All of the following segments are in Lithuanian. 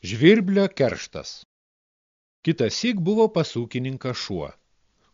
Žvirblio kerštas. Kitas syk buvo pasūkininkas šuo.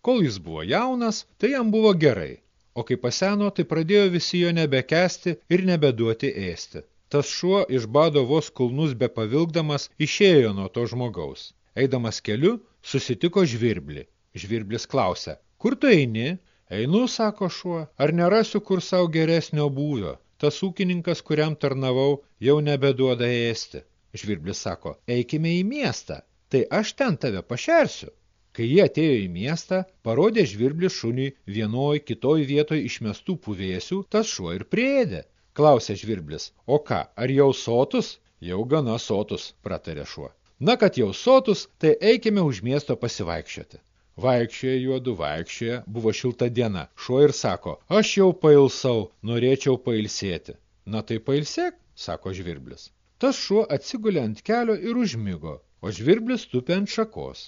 Kol jis buvo jaunas, tai jam buvo gerai, o kai paseno, tai pradėjo visi jo nebekesti ir nebeduoti ėsti. Tas šuo iš bado vos kulnus be pavilgdamas išėjo nuo to žmogaus. Eidamas keliu, susitiko žvirblį. Žvirblis klausia, kur tu eini? Einu, sako šuo, ar nerasiu kur savo geresnio būvio? Tas ūkininkas, kuriam tarnavau, jau nebeduoda ėsti. Žvirblis sako, eikime į miestą, tai aš ten tave pašersiu. Kai jie atėjo į miestą, parodė žvirblis šuniui vienoj kitoj vietoj išmestų puvėsių, tas šuo ir prieėdė. Klausė žvirblis, o ką, ar jau sotus? Jau gana sotus, pratarė šuo. Na, kad jau sotus, tai eikime už miesto pasivaikščioti. Vaikščioje juodu, vaikščioje, buvo šilta diena. Šuo ir sako, aš jau pailsau, norėčiau pailsėti. Na tai pailsėk, sako žvirblis. Tas šuo atsigulė ant kelio ir užmigo, o žvirblis tupė ant šakos.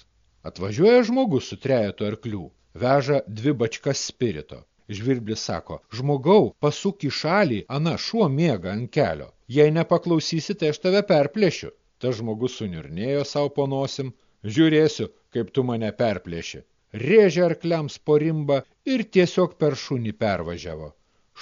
Atvažiuoja žmogus su trejetu arklių, veža dvi bačkas spirito. Žvirblis sako, žmogau, pasuk į šalį, ana šuo miega ant kelio. Jei nepaklausysi, tai aš tave perplėšiu. Tas žmogus suniurnėjo savo ponosim, žiūrėsiu, kaip tu mane perplėši. Rėžė arkliams po rimbą ir tiesiog per šunį pervažiavo.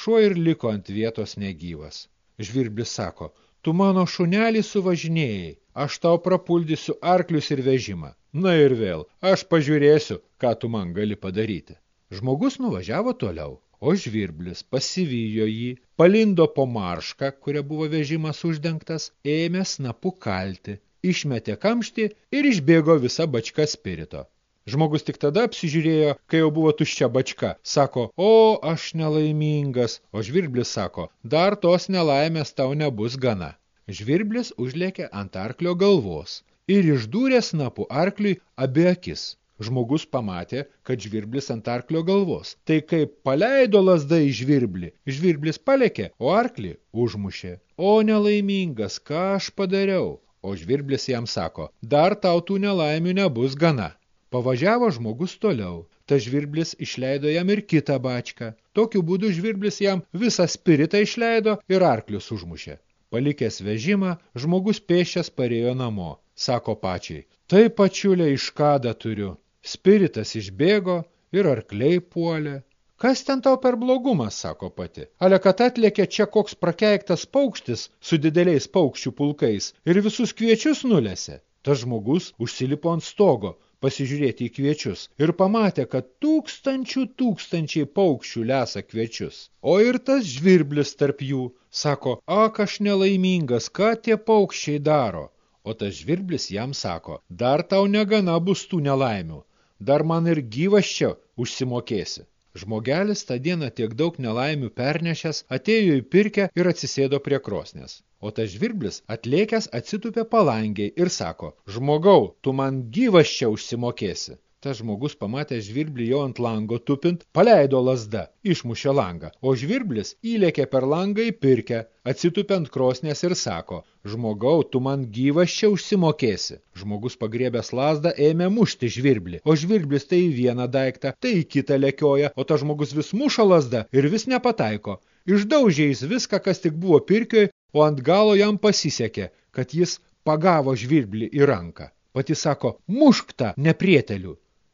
Šuo ir liko ant vietos negyvas. Žvirblis sako, Tu mano šunelį suvažinėjai, aš tau prapuldysiu arklius ir vežimą. Na ir vėl, aš pažiūrėsiu, ką tu man gali padaryti. Žmogus nuvažiavo toliau, o žvirblis pasivijo jį, palindo po maršką, kuria buvo vežimas uždengtas, ėmė snapu kalti, išmetė kamštį ir išbėgo visa bačka spirito. Žmogus tik tada apsižiūrėjo, kai jau buvo tuščia bačka. Sako, o, aš nelaimingas. O žvirblis sako, dar tos nelaimės tau nebus gana. Žvirblis užlėkė ant arklio galvos ir išdūrė snapu arkliui abi akis. Žmogus pamatė, kad žvirblis ant arklio galvos. Tai kaip paleido lasda į žvirblį, žvirblis palekė, o arklį užmušė. O nelaimingas, ką aš padariau? O žvirblis jam sako, dar tau tų nelaimių nebus gana. Pavažiavo žmogus toliau. Ta žvirblis išleido jam ir kitą bačką. Tokiu būdu žvirblis jam visą spiritą išleido ir arklius užmušė. Palikęs vežimą, žmogus pėšęs parėjo namo. Sako pačiai, tai pačiulė iš kada turiu. Spiritas išbėgo ir arkliai puolė. Kas ten tau per blogumas, sako pati. Ale kad atlėkė čia koks prakeiktas paukštis su dideliais paukščių pulkais ir visus kviečius nulėse. Tas žmogus užsilipo ant stogo, pasižiūrėti į kviečius ir pamatė, kad tūkstančių tūkstančiai paukščių lesa kviečius. O ir tas žvirblis tarp jų sako, ak aš nelaimingas, ką tie paukščiai daro? O tas žvirblis jam sako, dar tau negana bus tų nelaimių, dar man ir gyvas čia užsimokėsi. Žmogelis tą dieną tiek daug nelaimių pernešęs, atėjo į pirkę ir atsisėdo prie krosnės. O tas žvirblis atlėkęs atsitupė palangiai ir sako, žmogau, tu man gyvas čia užsimokėsi. Tas žmogus pamatė žvirblį jo ant lango tupint, paleido lasdą, išmušė langą, o žvirblis įlėkė per langą į pirkę, atsitupiant krosnės ir sako, žmogau, tu man gyvas čia užsimokėsi. Žmogus pagriebęs lasdą ėmė mušti žvirblį, o žvirblis tai į vieną daiktą, tai į kitą lekioja, o tas žmogus vis muša lasdą ir vis nepataiko. Išdaužė jis viską, kas tik buvo pirkioj, o ant galo jam pasisekė, kad jis pagavo žvirblį į ranką. Pati sako, mušk tą neprietelių.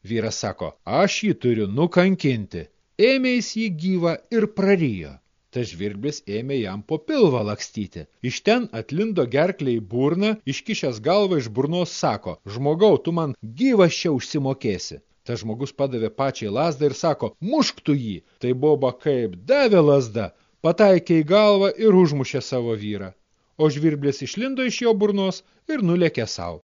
Vyras sako, aš jį turiu nukankinti. Ėmė jis jį gyvą ir prarijo. Tas žvirblis ėmė jam po pilvą lakstyti. Iš ten atlindo gerklę į burną, iškišęs galvą iš burnos sako, žmogau, tu man gyvas čia užsimokėsi. Tas žmogus padavė pačiai lasdą ir sako, mušk tu jį. Tai boba kaip davė lasdą, pataikė į galvą ir užmušė savo vyrą. O žvirblis išlindo iš jo burnos ir nulėkė savo.